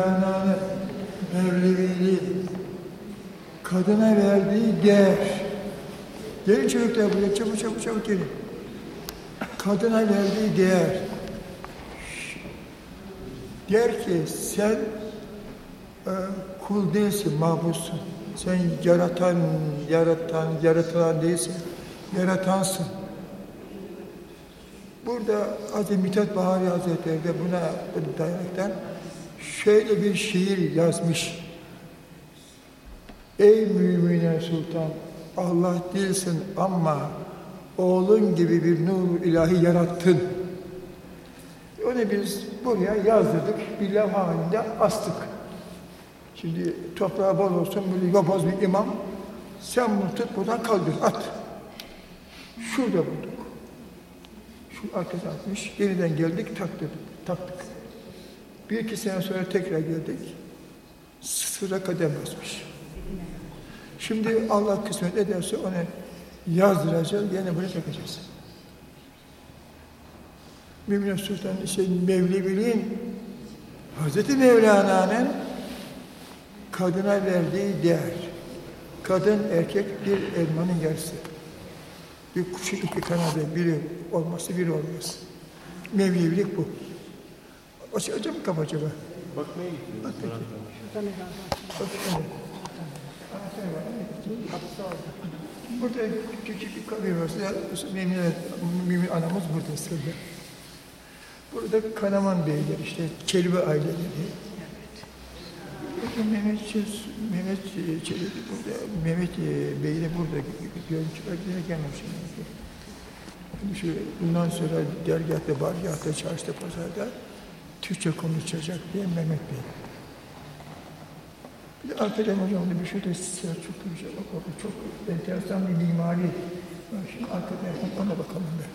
Mevlana'nın Mevleviliği kadına verdiği değer. Gelin çocuklar buraya çabuk çabuk çabuk gelin. Kadına verdiği değer. Der ki sen e, kul değilsin, mahbussun. Sen yaratan, yaratan, yaratılan değilsin. Yaratansın. Burada Aziz Mithat Bahari Hazretleri de buna dayanaktan şöyle bir şiir yazmış. Ey mümine sultan, Allah değilsin ama oğlun gibi bir nur ilahi yarattın. Onu biz buraya yazdırdık, bir levha halinde astık. Şimdi toprağı bol olsun, böyle yoboz bir imam, sen bunu tut buradan kaldır, at. Şurada bulduk. Şu arkada atmış, yeniden geldik, taktık. taktık. Bir iki sene sonra tekrar geldik, sıra kadem basmış. Şimdi Allah kısmet ederse onu yazdıracağız, yine buraya takacağız. Mümin Sultan işte Mevleviliğin Hazreti Mevlana'nın kadına verdiği değer. Kadın erkek bir elmanın yarısı. Bir kuşun iki kanadı biri olması biri olmaz. Mevlevilik bu. Açacağım mı kapı acaba? Bakmaya gidiyoruz. Bak peki. Bak, evet. Burada küçük bir kabir var. Mümin, mümin anamız burada sırada. Burada Kanaman Beyler işte Çelebi aileleri. Burada Mehmet Mehmet e, Çelebi burada, Mehmet e, Bey de burada görüntüler yine gelmemiş. Şu, bundan sonra dergahta, bargahta, çarşıda, pazarda Türkçe konuşacak diye Mehmet Bey. Bir de Alperen Hocam da bir şey de şey bak orada çok enteresan bir mimari. Bak şimdi taraftan ona bakalım be.